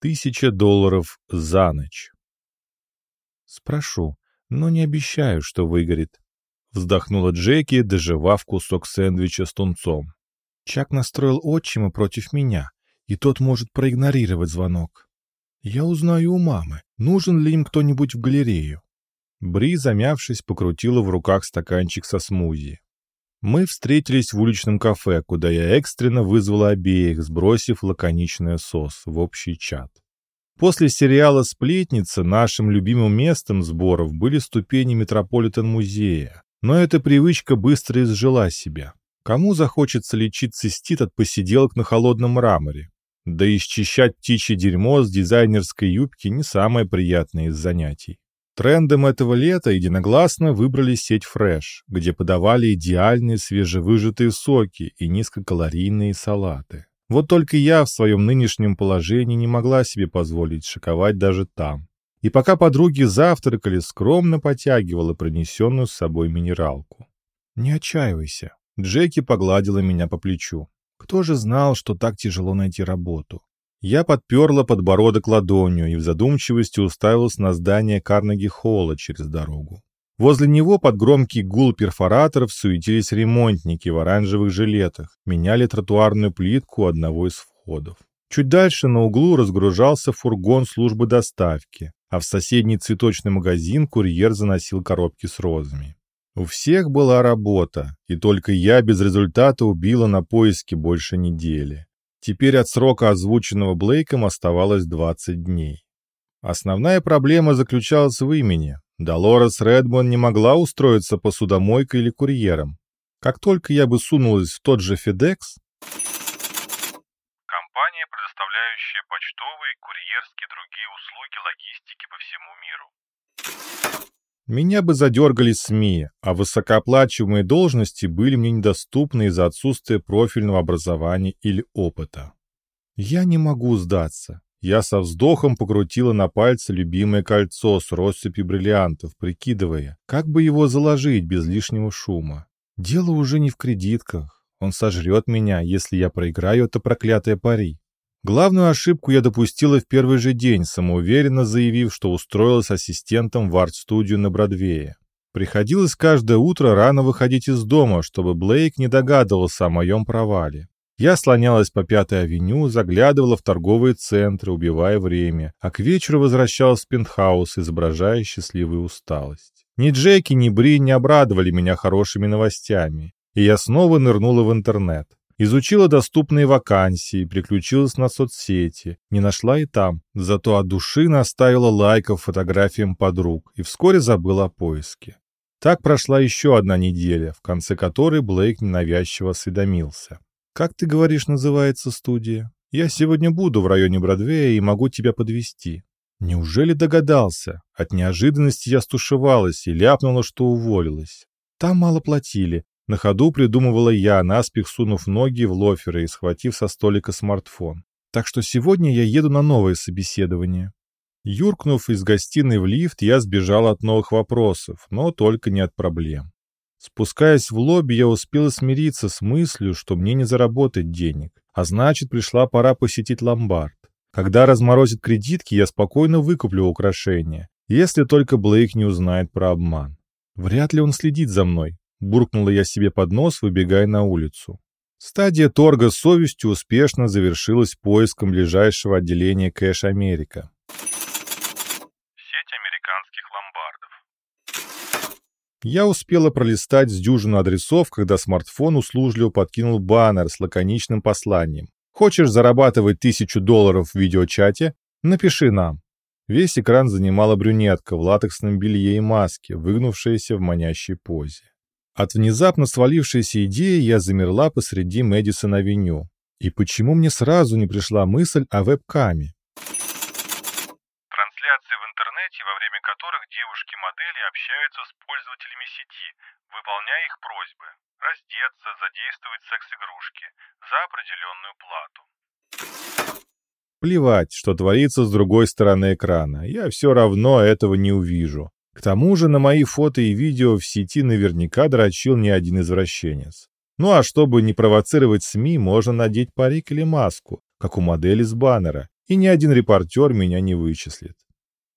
Тысяча долларов за ночь. Спрошу, но не обещаю, что выгорит. Вздохнула Джеки, доживав кусок сэндвича с тунцом. Чак настроил отчима против меня, и тот может проигнорировать звонок. Я узнаю у мамы, нужен ли им кто-нибудь в галерею. Бри, замявшись, покрутила в руках стаканчик со смузи. Мы встретились в уличном кафе, куда я экстренно вызвала обеих, сбросив лаконичный сос в общий чат. После сериала «Сплетница» нашим любимым местом сборов были ступени Метрополитен-музея, но эта привычка быстро изжила себя. Кому захочется лечить цистит от посиделок на холодном мраморе? Да и счищать птичье дерьмо с дизайнерской юбки не самое приятное из занятий. Трендом этого лета единогласно выбрали сеть Fresh, где подавали идеальные свежевыжатые соки и низкокалорийные салаты. Вот только я в своем нынешнем положении не могла себе позволить шиковать даже там. И пока подруги завтракали, скромно потягивала принесенную с собой минералку. «Не отчаивайся», Джеки погладила меня по плечу. Кто же знал, что так тяжело найти работу? Я подперла подбородок ладонью и в задумчивости уставилась на здание Карнеги-холла через дорогу. Возле него под громкий гул перфораторов суетились ремонтники в оранжевых жилетах, меняли тротуарную плитку одного из входов. Чуть дальше на углу разгружался фургон службы доставки, а в соседний цветочный магазин курьер заносил коробки с розами. У всех была работа, и только я без результата убила на поиски больше недели. Теперь от срока, озвученного Блейком, оставалось 20 дней. Основная проблема заключалась в имени. Долорес Редмон не могла устроиться посудомойкой или курьером. Как только я бы сунулась в тот же FedEx... Компания, предоставляющая почтовые, курьерские другие услуги логистики по всему миру. Меня бы задергали СМИ, а высокооплачиваемые должности были мне недоступны из-за отсутствия профильного образования или опыта. Я не могу сдаться. Я со вздохом покрутила на пальце любимое кольцо с россыпью бриллиантов, прикидывая, как бы его заложить без лишнего шума. Дело уже не в кредитках. Он сожрет меня, если я проиграю это проклятое пари. Главную ошибку я допустила в первый же день, самоуверенно заявив, что устроилась ассистентом в арт-студию на Бродвее. Приходилось каждое утро рано выходить из дома, чтобы Блейк не догадывался о моем провале. Я слонялась по Пятой авеню, заглядывала в торговые центры, убивая время, а к вечеру возвращалась в пентхаус, изображая счастливую усталость. Ни Джеки, ни Бри не обрадовали меня хорошими новостями, и я снова нырнула в интернет. Изучила доступные вакансии, приключилась на соцсети, не нашла и там, зато от души наставила лайков фотографиям подруг и вскоре забыла о поиске. Так прошла еще одна неделя, в конце которой Блейк ненавязчиво осведомился. «Как ты говоришь, называется студия? Я сегодня буду в районе Бродвея и могу тебя подвести. Неужели догадался? От неожиданности я стушевалась и ляпнула, что уволилась. Там мало платили, на ходу придумывала я, наспех сунув ноги в лоферы и схватив со столика смартфон. Так что сегодня я еду на новое собеседование. Юркнув из гостиной в лифт, я сбежал от новых вопросов, но только не от проблем. Спускаясь в лобби, я успела смириться с мыслью, что мне не заработать денег, а значит, пришла пора посетить ломбард. Когда разморозят кредитки, я спокойно выкуплю украшения, если только Блейк не узнает про обман. Вряд ли он следит за мной, буркнула я себе под нос, выбегая на улицу. Стадия торга с совестью успешно завершилась поиском ближайшего отделения Кэш Америка. Сеть американских ломбардов. Я успела пролистать с дюжину адресов, когда смартфон услужливо подкинул баннер с лаконичным посланием. «Хочешь зарабатывать тысячу долларов в видеочате? Напиши нам». Весь экран занимала брюнетка в латексном белье и маске, выгнувшаяся в манящей позе. От внезапно свалившейся идеи я замерла посреди Мэдисон-авеню. И почему мне сразу не пришла мысль о веб-каме? Трансляции в интернете, во время которых девушки-модели общаются с пользователями сети, выполняя их просьбы. Раздеться, задействовать секс-игрушки за определенную плату. Плевать, что творится с другой стороны экрана. Я все равно этого не увижу. К тому же на мои фото и видео в сети наверняка дрочил не один извращенец. Ну а чтобы не провоцировать СМИ, можно надеть парик или маску, как у модели с баннера, и ни один репортер меня не вычислит.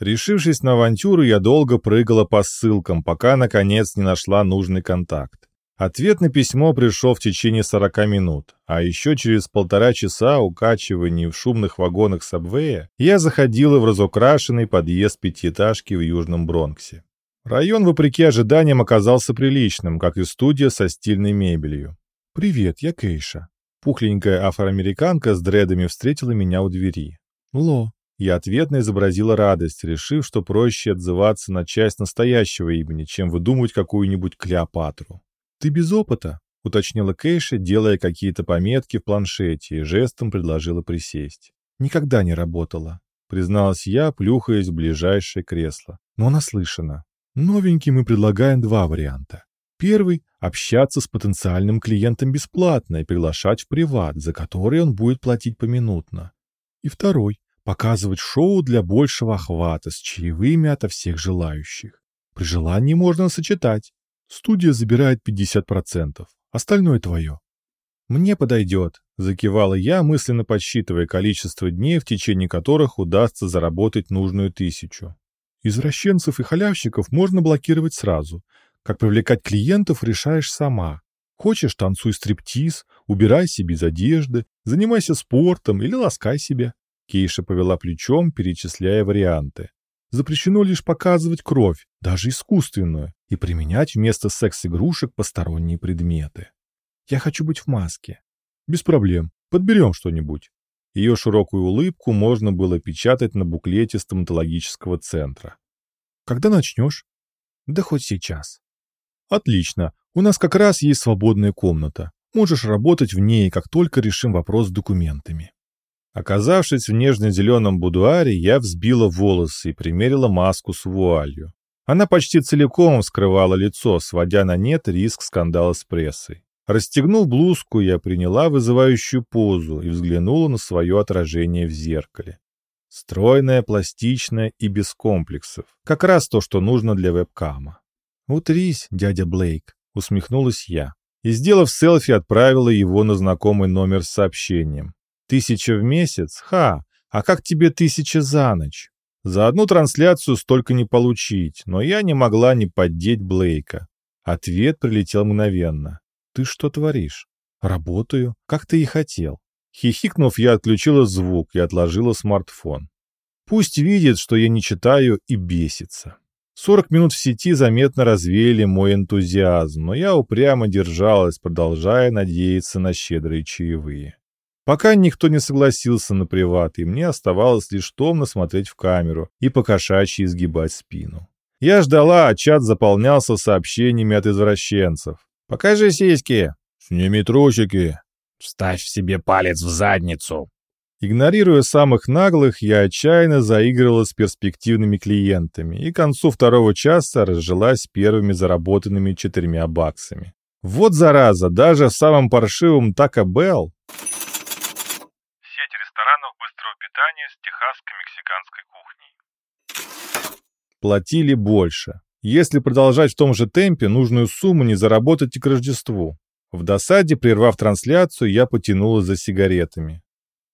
Решившись на авантюру, я долго прыгала по ссылкам, пока, наконец, не нашла нужный контакт. Ответ на письмо пришел в течение 40 минут, а еще через полтора часа укачиваний в шумных вагонах Сабвея я заходила в разукрашенный подъезд пятиэтажки в Южном Бронксе. Район, вопреки ожиданиям, оказался приличным, как и студия со стильной мебелью. «Привет, я Кейша». Пухленькая афроамериканка с дредами встретила меня у двери. «Ло». Я ответно изобразила радость, решив, что проще отзываться на часть настоящего имени, чем выдумывать какую-нибудь Клеопатру. «Ты без опыта?» — уточнила Кейша, делая какие-то пометки в планшете и жестом предложила присесть. «Никогда не работала», — призналась я, плюхаясь в ближайшее кресло. «Но наслышана. Новенький мы предлагаем два варианта. Первый – общаться с потенциальным клиентом бесплатно и приглашать в приват, за который он будет платить поминутно. И второй – показывать шоу для большего охвата с чаевыми ото всех желающих. При желании можно сочетать. Студия забирает 50%, остальное твое. «Мне подойдет», — закивала я, мысленно подсчитывая количество дней, в течение которых удастся заработать нужную тысячу. Извращенцев и халявщиков можно блокировать сразу. Как привлекать клиентов, решаешь сама. Хочешь, танцуй стриптиз, убирайся без одежды, занимайся спортом или ласкай себя. Кейша повела плечом, перечисляя варианты. Запрещено лишь показывать кровь, даже искусственную, и применять вместо секс-игрушек посторонние предметы. Я хочу быть в маске. Без проблем. Подберем что-нибудь. Ее широкую улыбку можно было печатать на буклете стоматологического центра. «Когда начнешь?» «Да хоть сейчас». «Отлично. У нас как раз есть свободная комната. Можешь работать в ней, как только решим вопрос с документами». Оказавшись в нежно-зеленом будуаре, я взбила волосы и примерила маску с вуалью. Она почти целиком скрывала лицо, сводя на нет риск скандала с прессой. Расстегнув блузку, я приняла вызывающую позу и взглянула на свое отражение в зеркале. Стройная, пластичная и без комплексов. Как раз то, что нужно для вебкама. «Утрись, дядя Блейк», — усмехнулась я. И, сделав селфи, отправила его на знакомый номер с сообщением. «Тысяча в месяц? Ха! А как тебе тысяча за ночь?» За одну трансляцию столько не получить, но я не могла не поддеть Блейка. Ответ прилетел мгновенно. «Ты что творишь?» «Работаю, как ты и хотел». Хихикнув, я отключила звук и отложила смартфон. Пусть видит, что я не читаю и бесится. Сорок минут в сети заметно развеяли мой энтузиазм, но я упрямо держалась, продолжая надеяться на щедрые чаевые. Пока никто не согласился на приват, и мне оставалось лишь томно смотреть в камеру и покошачьи изгибать спину. Я ждала, а чат заполнялся сообщениями от извращенцев. «Покажи сиськи!» «Сними трусики!» «Вставь себе палец в задницу!» Игнорируя самых наглых, я отчаянно заигрывала с перспективными клиентами и к концу второго часа разжилась первыми заработанными четырьмя баксами. Вот зараза, даже в самом паршивом Тако Белл питания с техасской мексиканской кухней. платили больше. Если продолжать в том же темпе, нужную сумму не заработать и к Рождеству. В досаде, прервав трансляцию, я потянула за сигаретами.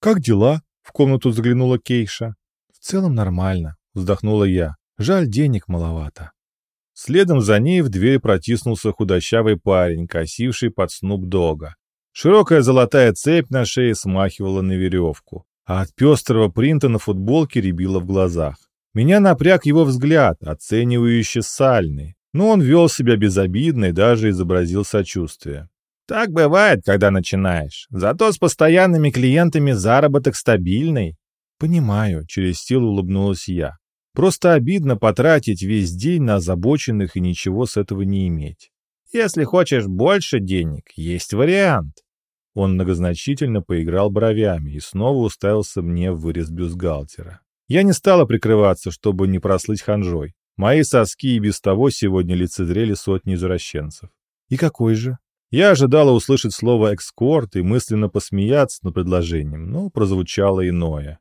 «Как дела?» — в комнату заглянула Кейша. «В целом нормально», — вздохнула я. «Жаль, денег маловато». Следом за ней в дверь протиснулся худощавый парень, косивший под снуп дога. Широкая золотая цепь на шее смахивала на веревку, а от пестрого принта на футболке рябило в глазах. Меня напряг его взгляд, оценивающий сальный, но он вел себя безобидно и даже изобразил сочувствие. «Так бывает, когда начинаешь. Зато с постоянными клиентами заработок стабильный». «Понимаю», — через силу улыбнулась я. «Просто обидно потратить весь день на озабоченных и ничего с этого не иметь. Если хочешь больше денег, есть вариант». Он многозначительно поиграл бровями и снова уставился мне в вырез бюстгальтера. Я не стала прикрываться, чтобы не прослыть ханжой. Мои соски и без того сегодня лицезрели сотни извращенцев. И какой же? Я ожидала услышать слово «экскорт» и мысленно посмеяться над предложением, но прозвучало иное.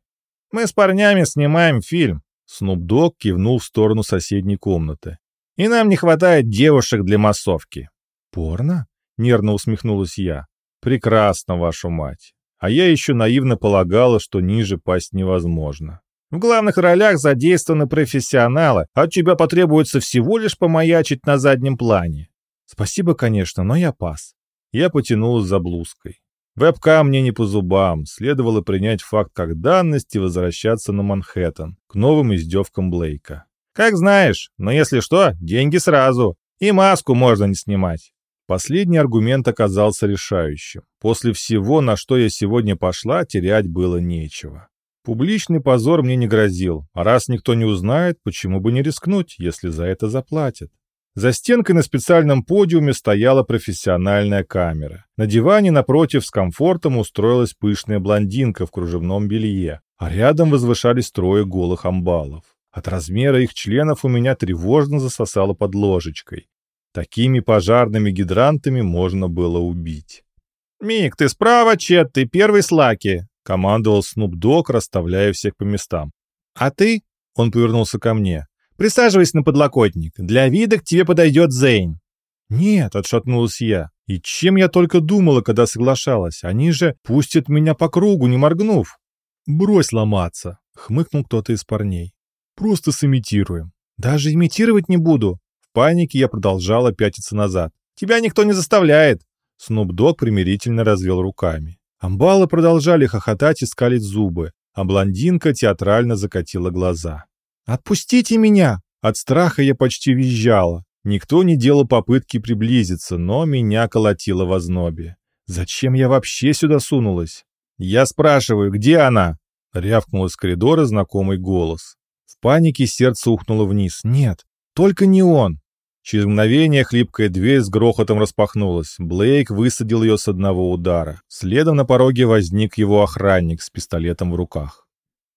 «Мы с парнями снимаем фильм», — Снуп Дог кивнул в сторону соседней комнаты. «И нам не хватает девушек для массовки». «Порно?» — нервно усмехнулась я. «Прекрасно, вашу мать. А я еще наивно полагала, что ниже пасть невозможно. В главных ролях задействованы профессионалы, а от тебя потребуется всего лишь помаячить на заднем плане. Спасибо, конечно, но я пас. Я потянулась за блузкой. Вебкам мне не по зубам, следовало принять факт как данность и возвращаться на Манхэттен, к новым издевкам Блейка. Как знаешь, но если что, деньги сразу, и маску можно не снимать. Последний аргумент оказался решающим. После всего, на что я сегодня пошла, терять было нечего. Публичный позор мне не грозил, а раз никто не узнает, почему бы не рискнуть, если за это заплатят. За стенкой на специальном подиуме стояла профессиональная камера. На диване напротив с комфортом устроилась пышная блондинка в кружевном белье, а рядом возвышались трое голых амбалов. От размера их членов у меня тревожно засосало под ложечкой. Такими пожарными гидрантами можно было убить. «Мик, ты справа, Чет, ты первый слаки!» — командовал Снуп Дог, расставляя всех по местам. «А ты?» — он повернулся ко мне. «Присаживайся на подлокотник. Для вида к тебе подойдет Зейн». «Нет», — отшатнулась я. «И чем я только думала, когда соглашалась? Они же пустят меня по кругу, не моргнув». «Брось ломаться», — хмыкнул кто-то из парней. «Просто сымитируем». «Даже имитировать не буду». Панике я продолжала пятиться назад. «Тебя никто не заставляет». Снуп Дог примирительно развел руками. Амбалы продолжали хохотать и скалить зубы, а блондинка театрально закатила глаза. «Отпустите меня!» От страха я почти визжала. Никто не делал попытки приблизиться, но меня колотило в ознобе. Зачем я вообще сюда сунулась? Я спрашиваю, где она? Рявкнул из коридора знакомый голос. В панике сердце ухнуло вниз. Нет, только не он. Через мгновение хлипкая дверь с грохотом распахнулась. Блейк высадил ее с одного удара. Следом на пороге возник его охранник с пистолетом в руках.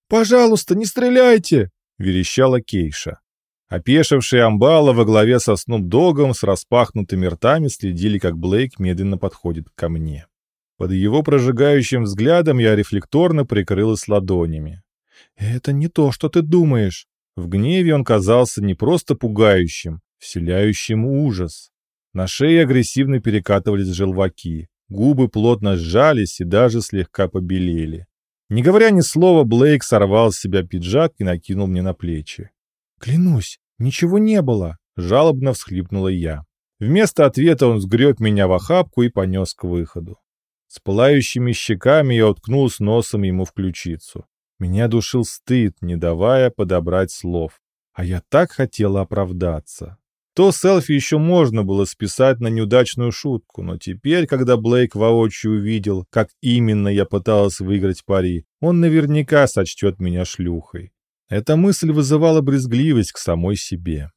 «Пожалуйста, не стреляйте!» — верещала Кейша. Опешившие амбалы во главе со Снуп-Догом с распахнутыми ртами следили, как Блейк медленно подходит ко мне. Под его прожигающим взглядом я рефлекторно прикрылась ладонями. «Это не то, что ты думаешь!» В гневе он казался не просто пугающим, вселяющим ужас. На шее агрессивно перекатывались желваки, губы плотно сжались и даже слегка побелели. Не говоря ни слова, Блейк сорвал с себя пиджак и накинул мне на плечи. «Клянусь, ничего не было!» — жалобно всхлипнула я. Вместо ответа он сгреб меня в охапку и понес к выходу. С пылающими щеками я уткнулся носом ему в ключицу. Меня душил стыд, не давая подобрать слов. А я так хотела оправдаться. То селфи еще можно было списать на неудачную шутку, но теперь, когда Блейк воочию увидел, как именно я пыталась выиграть пари, он наверняка сочтет меня шлюхой. Эта мысль вызывала брезгливость к самой себе.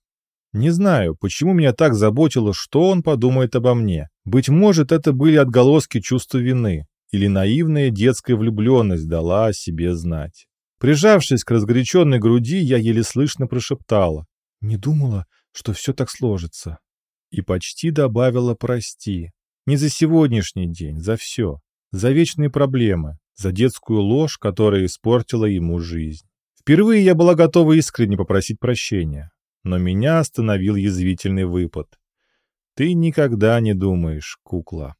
Не знаю, почему меня так заботило, что он подумает обо мне. Быть может, это были отголоски чувства вины, или наивная детская влюбленность дала о себе знать. Прижавшись к разгоряченной груди, я еле слышно прошептала. «Не думала, что все так сложится. И почти добавила «прости». Не за сегодняшний день, за все. За вечные проблемы, за детскую ложь, которая испортила ему жизнь. Впервые я была готова искренне попросить прощения, но меня остановил язвительный выпад. «Ты никогда не думаешь, кукла».